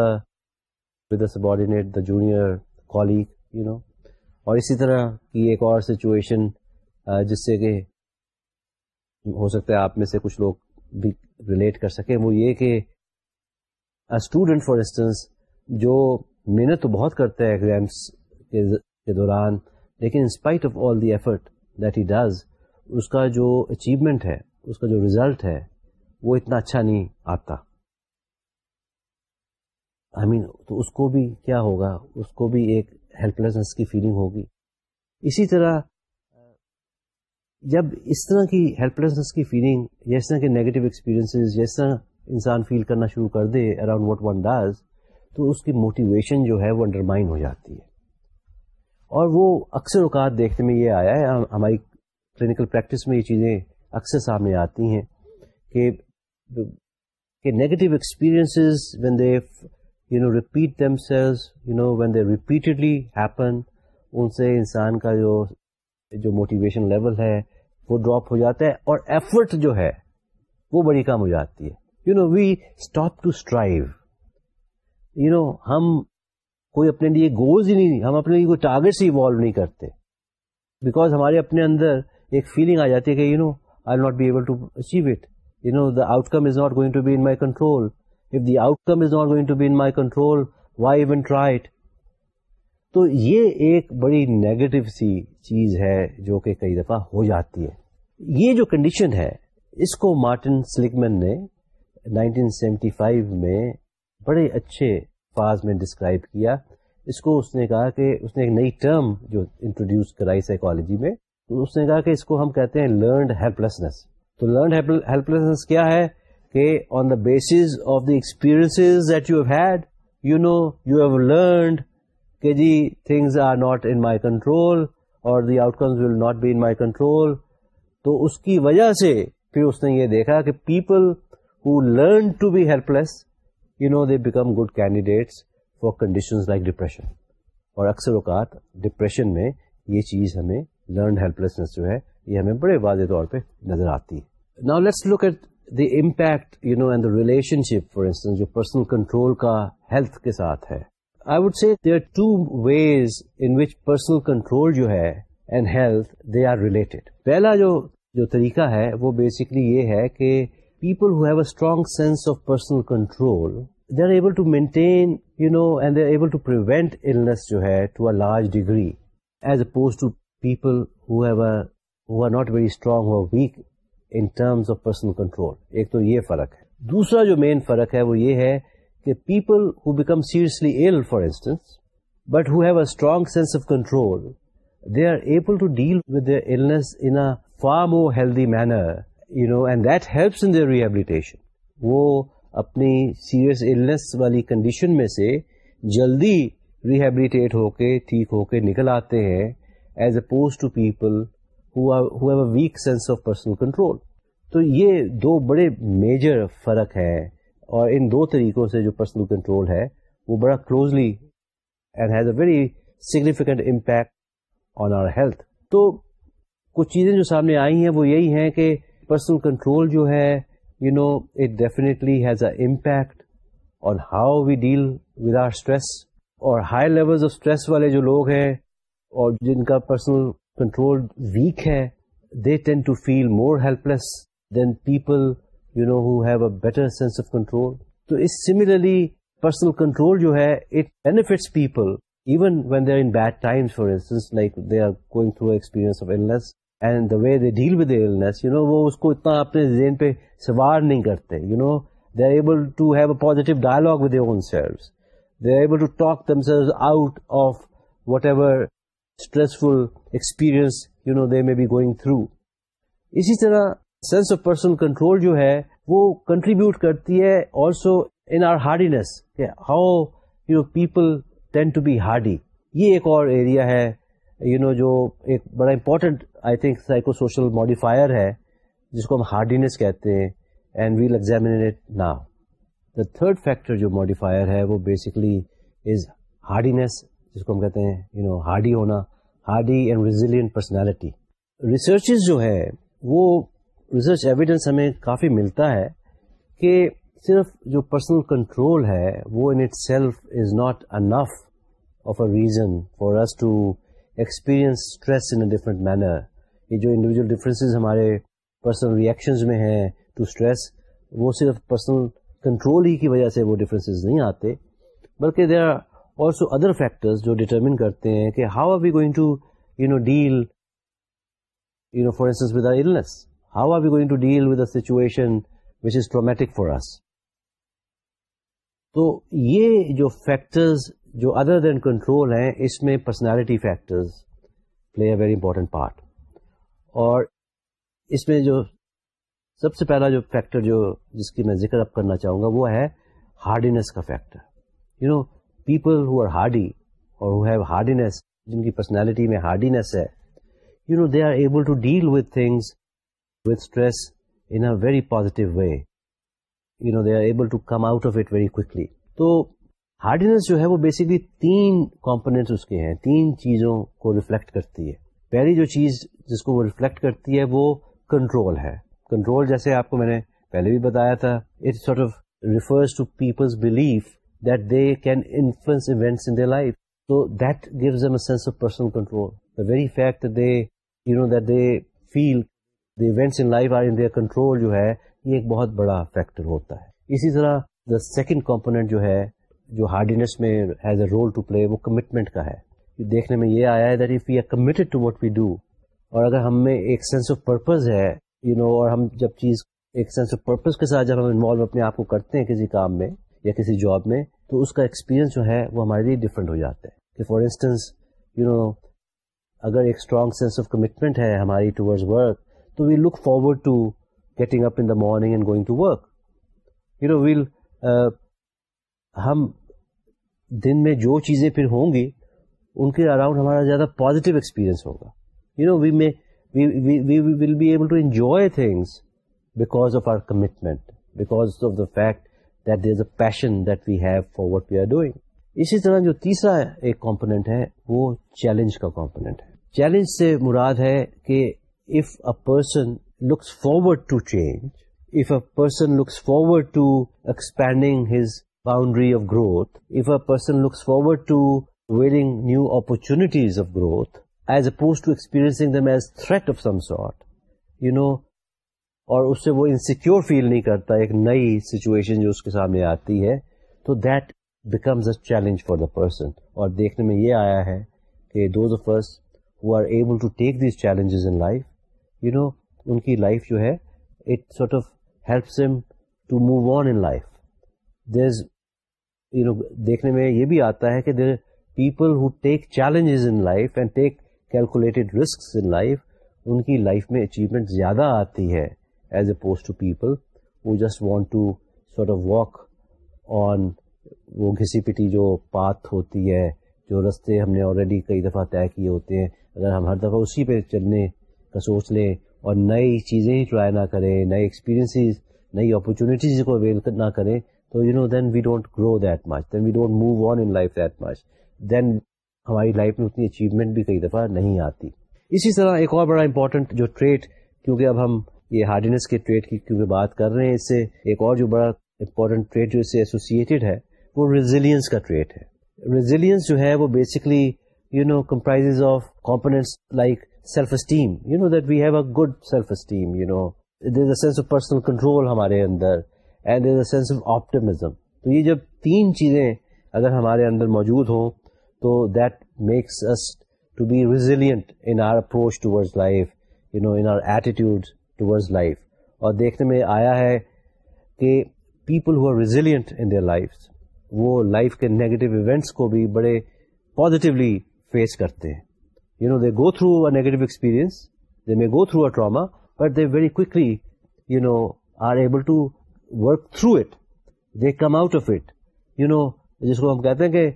with the subordinate the junior colleague you know اور اسی طرح کی ایک اور سچویشن جس سے کہ ہو سکتا ہے آپ میں سے کچھ لوگ بھی ریلیٹ کر سکیں، وہ یہ کہ اسٹوڈنٹ فار انسٹنس جو محنت تو بہت کرتا ہے ایگزامس کے دوران، لیکن in spite of all the effort that he does اس کا جو اچیومنٹ ہے، اس کا جو ریزلٹ ہے، وہ اتنا اچھا نہیں آتا۔ آئی مین تو اس کو بھی کیا ہوگا؟ اس کو بھی ایک ہیلپ لیسنس کی فیلنگ ہوگی۔ اسی طرح، جب اس طرح کی ہیلپ لیسنس کی فیلنگ یا اس طرح کے نیگیٹو ایکسپیرینس جس طرح انسان فیل کرنا شروع کر دے اراؤنڈ واٹ ون ڈاز تو اس کی موٹیویشن جو ہے وہ انڈرمائن ہو جاتی ہے۔ اور وہ اکثر اوقات دیکھنے میں یہ آیا ہے، ہماری کلینکل پریکٹس میں یہ چیزیں اکثر سامنے آتی ہیں کہ negative experience when they you know repeat themselves you know when they repeatedly happen ان سے انسان کا جو جو موٹیویشن لیول ہے، وہ ڈراپ ہو جاتا ہے اور ایفرٹ جو ہے، وہ بڑی کم ہو جاتی ہے. You know we stop to strive you know ہم کوئی اپنے لیے گولز ہی نہیں، ہم اپنے لیے کوئی ٹارگیٹس ہی ایوالو نہیں کرتے. بیکاز ہمارے اپنے اندر ایک فیلنگ آ جاتی ہے کہ you know I not be able to achieve it you know the outcome is not going to be in my control if the outcome is not going to be in my control why even try it تو یہ ایک بڑی negative سی چیز ہے جو کہ کئی دفعہ ہو جاتی ہے۔ یہ جو کنڈیشن ہے، اس کو مارٹن سلکمن نے 1975 میں بڑے اچھے فاز میں ڈسکرائب کیا۔ اس کو اس نے کہا کہ اس نے ایک نئی ٹرم جو انٹروڈیوس کرائی سائیکالوجی میں۔ تو اس نے کہا کہ اس کو ہم کہتے ہیں لرنڈ ہیلپ لیسنس تو لرنڈ ہیلپ لیسنس کیا ہے؟ کہ on the basis of the experience that you have had you know you have learned کہ جی things are not in my control اور the outcomes will not be in my control تو اس کی وجہ سے پھر اس نے یہ دیکھا کہ people who learn to be helpless you know they become good candidates for condition like depression اور اکثر اوقات ڈپریشن میں یہ چیز ہمیں لرن ہیلپ لیسنس جو ہے، یہ ہمیں بڑے واضح طور پہ نظر آتی ہے۔ نا let's look at the impact you know and the relationship for instance جو پرسنل کنٹرول کا ہیلتھ کے ساتھ ہے I would see there two ways in which personal control جو ہے and health they are related پہلا جو جو طریقہ ہے وہ بیسکلی یہ ہے کہ people who have a strong sense of personal control they are able to maintain you know and they are able to prevent illness جو ہے to a large degree as oppose to people who have a who are not very strong who weak in terms of personal control ایک تو یہ فرق ہے۔ دوسرا جو مین فرق ہے وہ یہ ہے کہ people who become seriously ill for instance but who have a strong sense of control they are able to deal with the illness in far more healthy manner you know and that helps in their rehabilitation وہ اپنی serious illness والی condition میں سے جلدی rehabilitate ہو کے، ٹھیک ہو کے نکل آتے ہیں as oppose to people weak sense of personal control تو یہ دو بڑے میجر فرق ہے اور ان دو طریقوں سے جو پرسنل کنٹرول ہے، وہ بڑا closely and has a very significant impact on our health تو کچھ چیزیں جو سامنے آئی ہیں، وہ یہی ہیں کہ پرسنل کنٹرول جو ہے you know it definitely has a impact on how we deal with our stress اور ہائی لیول آف اسٹریس والے جو لوگ ہیں اور جن کا پرسنل کنٹرول ویک ہے they tend to feel more helpless than people you know who have a better sense of control تو اس سملرلی پرسنل کنٹرول جو ہے it benefits people even when they are in bad times for instance like they are going through experience of illness and the way they deal with illness you know وہ اس کو اتنا اپنے ذہن پہ سوار نہیں کرتے you know they are able to have a positive dialogue with own selves they are able to talk themselves out of whatever stressful experience you know they may be going through اسی طرح sense of personal control جو ہے، وہ contribute کرتی ہے also in our hardiness how you know people tend to be hardy یہ ایک اور ایریا ہے یو نو جو ایک بڑا important I think psychosocial modifier ہے، جس کو ہم ہارڈینس کہتے ہیں اینڈ ویل ایگزامینیٹ نا دا تھرڈ فیکٹر جو ماڈیفائر ہے، وہ بیسکلی از ہارڈینس جس کو ہم کہتے ہیں یو نو ہارڈی ہونا hardy and resilient personality researches جو ہے، وہ ریسرچ ایویڈینس ہمیں کافی ملتا ہے کہ صرف جو پرسنل کنٹرول ہے، وہ in itself is not enough of a reason for us to experience stress in different manner یہ جو انڈیویجل ڈفرینسز ہمارے پرسنل ریئیکشنز میں ہیں ٹو اسٹریس وہ صرف پرسنل کنٹرول ہی کی وجہ سے وہ ڈفرینسز نہیں آتے، بلکہ they are also other factors جو ڈیٹرمن کرتے ہیں کہ how are we going to you know deal you know for instance with our how are we going to deal with situation which is traumatic for us تو یہ جو factors جو other than control ہیں، اس میں personality factors play a very important part اور اس میں جو سب سے پہلا جو فیکٹر جو جس کی میں ذکر اب کرنا چاہوں گا وہ ہے ہارڈینس کا factor you know people who are hardy اور ہو ہیو ہارڈینس جن کی پرسنالٹی میں ہارڈینس ہے you know they are able to deal with things with stress in a very positive way. You know, they are able to come out of it very quickly. تو hardiness جو ہے وہ basically تین components اس کے ہیں تین چیزوں کو ریفلیکٹ کرتی ہے پہلی جو چیز جس کو وہ ریفلیکٹ کرتی ہے وہ کنٹرول ہے کنٹرول جیسے آپ کو میں نے پہلے بھی بتایا تھا it sort of refers to peoples belief that they can influence events in life تو that gives them a sense of personal control the very fact they you know that they feel the events in life are in their control جو ہے یہ ایک بہت بڑا factor ہوتا ہے۔ اسی طرح دا سیکنڈ کمپونیٹ جو ہے جو ہارڈینس میں has a role to play وہ کمٹمنٹ کا ہے۔ دیکھنے میں یہ آیا ہے that if you are committed to what we do اور اگر ہم میں ایک سینس آف پرپز ہے یو you نو know, اور ہم جب چیز ایک سینس آف پرپز کے ساتھ جب ہم انوالو اپنے آپ کو کرتے ہیں کسی کام میں یا کسی جاب میں، تو اس کا ایکسپیرینس جو ہے وہ ہمارے لیے ڈفرینٹ ہو جاتا ہے۔ کہ فار انسٹنس یو نو اگر ایک اسٹرانگ سینس آف کمٹمنٹ ہے ہماری ٹورڈز ورک تو we look forward to getting up in the morning and going to work you know well ہم دن میں جو چیزیں پھر ہوں گی، ان کے اراؤنڈ ہمارا زیادہ پازیٹیو ایکسپیرئنس ہوگا۔ You know we may will be able to enjoy things because of our commitment because of the fact that there is a passion that we have for what we are doing اسی طرح جو تیسرا ایک component ہے وہ challenge کا component ہے challenge سے مراد ہے کہ if a person looks forward to change, if a person looks forward to expanding his boundary of growth, if a person looks forward to winning new opportunities of growth, as opposed to experiencing them as threat of some sort, you know, اور اس سے وہ insecure فیل نہیں کرتا، ایک نئی situation جو اس کے سامنے آتی ہے، تو that becomes a challenge for the person اور دیکھنے میں یہ آیا ہے کہ those of us who are able to take these challenges in life you know ان کی لائف جو ہے it sort of helps to move on in life there is you know دیکھنے میں یہ بھی آتا ہے کہ there people who take challenges in life and take calculated risk in life ان کی لائف میں اچیومنٹ زیادہ آتی ہے۔ As a pose to people وہ just want to sort of walk on وہ گھسی پٹی جو پاتھ ہوتی ہے، جو رستے ہم نے آلریڈی کئی دفعہ طے کیے ہوتے ہیں۔ اگر ہم ہر دفعہ اسی پہ چلنے کا سوچ لیں اور نئی چیزیں ہی ٹرائی نہ کریں نئے ایکسپیرینسز نئی اپرچونیٹیز کو اویل نہ کریں، تو you know then we don't grow that much then we don't move on in life that much then ہماری لائف میں اتنی اچیومنٹ بھی کئی دفعہ نہیں آتی۔ اسی طرح ایک اور بڑا امپورٹنٹ جو ٹریٹ کیونکہ اب ہم یہ ہارڈینس کے ٹریٹ کی کیونکہ بات کر رہے ہیں، اس سے ایک اور جو بڑا امپورٹنٹ ٹریٹ جو اس سے ایسوسیٹیڈ ہے، وہ ریزیلینس کا ٹریٹ ہے۔ ریزیلینس جو ہے، وہ basically you know comprise of components like self esteem you know that we have a good self esteem you know there a sense of personal control ہمارے اندر and there a sense of optimism تو یہ جب تین چیزیں اگر ہمارے اندر موجود ہوں، تو that makes us to be resilient in our approach towards life you know in our attitude towards life اور دیکھنے میں آیا ہے کہ people who are resilient in their life وہ لائف کے نیگیٹو ایونٹس کو بھی بڑے پازیٹیولی فیس کرتے ہیں. You know they go through a negative experience they may go through a trauma but they very quickly you know are able to work through it they come out of it you know جس کو ہم کہتے ہیں کہ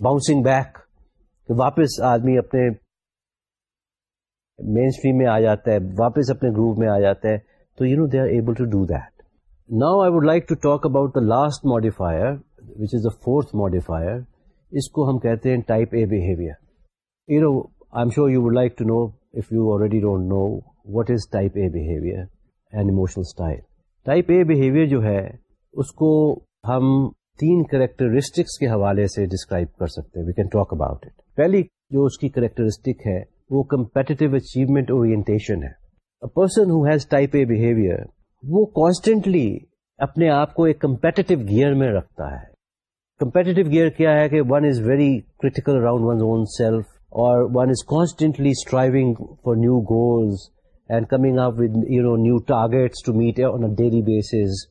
bouncing back کہ واپس آدمی اپنے مین اسٹریم میں آ جاتا ہے، واپس اپنے گروپ میں آ جاتا ہے۔ تو you know they are able to do that now I would like to talk about the last modifier which is the fourth modifier اس کو ہم کہتے ہیں type A behaviour you know I am sure you would like to know if you already don't know what is type A behaviour and emotional style type A behaviour جو ہے اس کو ہم تین کریکٹرسٹکس کے حوالے سے ڈسکرائب کر سکتے ہیں we can talk about it پہلی جو اس کی کریکٹرسٹک ہے وہ کمپیٹیو اچیومنٹ اورینٹیشن ہے۔ Person who has type A behaviour وہ کانسٹینٹلی اپنے آپ کو ایک کمپیٹیو گیئر میں رکھتا ہے۔ کمپیٹیو گیئر کیا ہے کہ one is very critical around one own self اور one is constantly striving for new goals and coming up with you know new targets to meet on a daily basis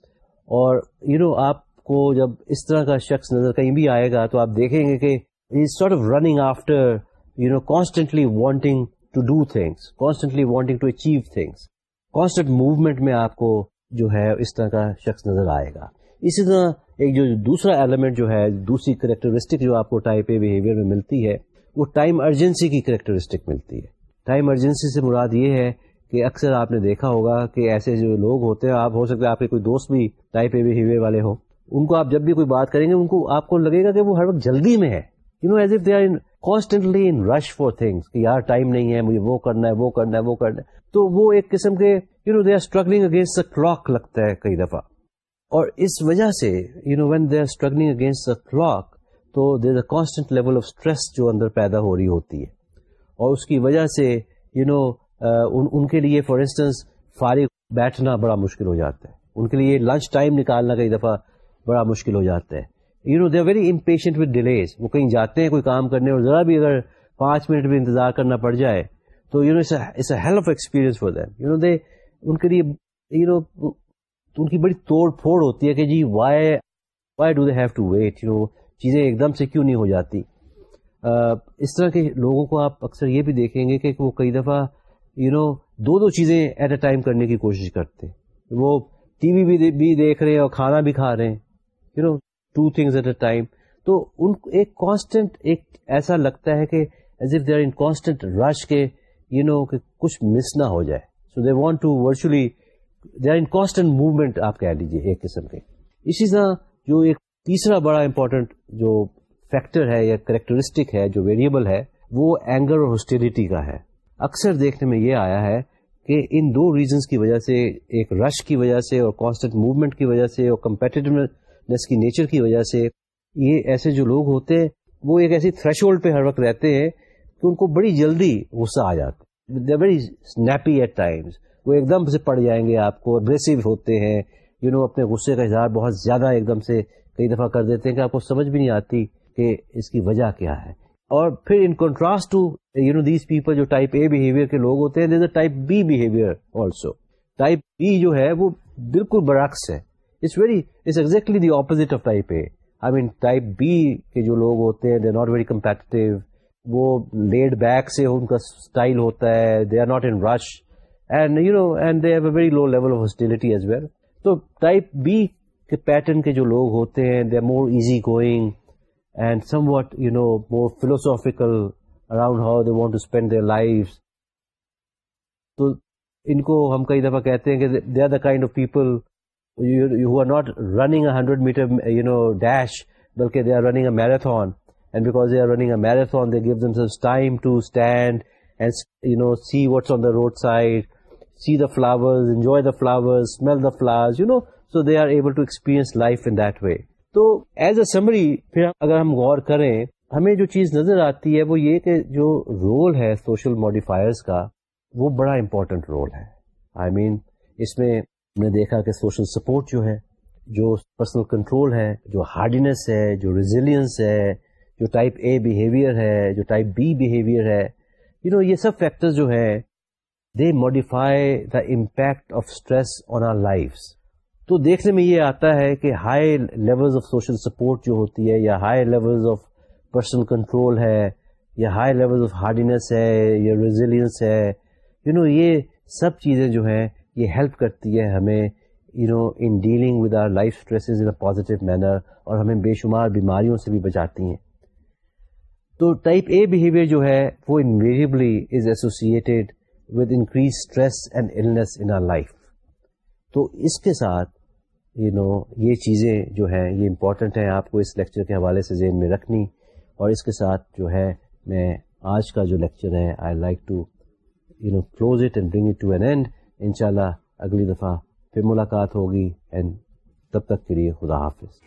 اور you know آپ کو جب اس طرح کا شخص نظر کہیں بھی آئے گا تو آپ دیکھیں گے کہ sort of running after you know constantly wanting to do things constantly wanting to achieve things constant movement میں آپ کو جو ہے اس طرح کا شخص نظر آئے گا۔ اسی طرح ایک جو دوسرا ایلیمنٹ جو ہے، دوسری کریکٹرسٹک جو آپ کو ٹائپ اے بہیویئر میں ملتی ہے، وہ ٹائم ارجنسی کی کریکٹرسٹک ملتی ہے۔ ٹائم ارجنسی سے مراد یہ ہے کہ اکثر آپ نے دیکھا ہوگا کہ ایسے جو لوگ ہوتے ہیں، آپ ہو سکتے آپ کے کوئی دوست بھی ٹائپ اے بہیویئر والے ہو ان کو آپ جب بھی کوئی بات کریں گے، ان کو، آپ کو لگے گا کہ وہ ہر وقت جلدی میں ہے۔ You know as if they are constantly in rush for things کہ یار ٹائم نہیں ہے مجھے وہ کرنا ہے وہ کرنا ہے وہ کرنا ہے تو وہ ایک قسم کے you know they are struggling against the clock لگتا ہے کئی دفعہ۔ اور اس وجہ سے you know when they are struggling against the clock تو there a constant level of stress جو اندر پیدا ہو رہی ہوتی ہے۔ اور اس کی وجہ سے یو uh, نو ان کے لیے فار انسٹنس فارغ بیٹھنا بڑا مشکل ہو جاتا ہے۔ ان کے لیے لنچ ٹائم نکالنا کئی دفعہ بڑا مشکل ہو جاتا ہے۔ You know they are very impatient with delays وہ کہیں جاتے ہیں، کوئی کام کرنے، اور ذرا بھی اگر پانچ منٹ بھی انتظار کرنا پڑ جائے، تو you know it's a help experience for them you know they ان کے لیے یو نو ان کی بڑی توڑ پھوڑ ہوتی ہے کہ جی why why do they have to wait you know چیزیں ایک دم سے کیوں نہیں ہو جاتی. Uh, اس طرح کے لوگوں کو آپ اکثر یہ بھی دیکھیں گے کہ وہ کئی دفعہ یو نو دو دو چیزیں ایٹ اے ٹائم کرنے کی کوشش کرتے وہ ٹی وی بھی دیکھ رہے ہیں اور کھانا بھی کھا رہے ہیں. You know two things at a time تو ان ایک کانسٹنٹ ایک ایسا لگتا ہے کہ as if they are in constant rush کے یو نو کہ کچھ مس نہ ہو جائے۔ So they want to virtually they are in constant movement آپ کہہ لیجیے ایک قسم کے۔ اسی طرح جو ایک تیسرا بڑا امپورٹنٹ جو فیکٹر ہے یا کریکٹرسٹک ہے، جو ویریبل ہے، وہ اینگر اور ہاسٹیلٹی کا ہے۔ اکثر دیکھنے میں یہ آیا ہے کہ ان دو ریزنس کی وجہ سے، ایک رش کی وجہ سے اور کانسٹنٹ موومنٹ کی وجہ سے اور کمپیٹیونیس کی نیچر کی وجہ سے یہ ایسے جو لوگ ہوتے ہیں وہ ایک ایسی تھریش ہولڈ پہ ہر وقت رہتے ہیں کہ ان کو بڑی جلدی غصہ آ جاتا ہے۔ ویری اسنیپی ایٹ ٹائمس وہ ایک دم سے پڑ جائیں گے آپ کو اگریسو ہوتے ہیں۔ یو you نو know, اپنے غصے کا اظہار بہت زیادہ ایک دم سے کئی دفعہ کر دیتے ہیں کہ آپ کو سمجھ بھی نہیں آتی کہ اس کی وجہ کیا ہے۔ اور پھر in contrast to you know these people جو ٹائپ اے بہیویئر کے لوگ ہوتے ہیں type B behaviour also type B جو ہے وہ بالکل برعکس ہے۔ It's very it's exactly the opposite of type A I mean type B کے جو لوگ ہوتے ہیں they are not very competitive وہ لیڈ بیک سے ان کا اسٹائل ہوتا ہے they are not in rush and you know and they have a very low level of hostility as well تو ٹائپ بی کے پیٹرن کے جو لوگ ہوتے ہیں they are more easy going and somewhat you know more philosophical around how they want to spend their life تو ان کو ہم کئی دفعہ کہتے ہیں کہ they are the kind of people you are not running a hundred metre you know dash بلکہ they are running a marathon and because they are running a marathon they give them time to stand and you know see what's on the road side see the flowers enjoy the flowers smell the flowers you know so they are able to experience life in that way تو as a summary پھر اگر ہم غور کریں ہمیں جو چیز نظر آتی ہے وہ یہ کہ جو رول ہے سوشل ماڈیفائرس کا وہ بڑا امپورٹنٹ رول ہے آئی I مین mean, اس میں ہم نے دیکھا کہ سوشل سپورٹ جو ہے، جو پرسنل کنٹرول ہے، جو ہارڈینس ہے، جو ریزیلینس ہے، جو ٹائپ اے بہیویئر ہے، جو ٹائپ بی بہیویئر ہے یو نو یہ سب فیکٹر جو ہے they modify the impact of stress on our life تو دیکھنے میں یہ آتا ہے کہ high level of social support جو ہوتی ہے، یا high level of personal control ہے، یا ہائی لیول آف ہارڈینس ہے، یا ریزیلینس ہے یو نو یہ سب چیزیں جو ہیں یہ ہیلپ کرتی ہے ہمیں you know in dealing with our life stresses in positive manner اور ہمیں بے شمار بیماریوں سے بھی بچاتی ہیں۔ تو ٹائپ اے بہیویئر جو ہے وہ invariably is associated with increase stress and illness in our life تو اس کے ساتھ یو نو یہ چیزیں جو ہیں یہ امپورٹنٹ ہیں آپ کو اس لیکچر کے حوالے سے ذہن میں رکھنی۔ اور اس کے ساتھ جو ہے میں آج کا جو لیکچر ہے I like to you know close it and bring it to an end ان شاء اللہ اگلی دفعہ پھر ملاقات ہوگی اینڈ تب تک کے لیے خدا حافظ۔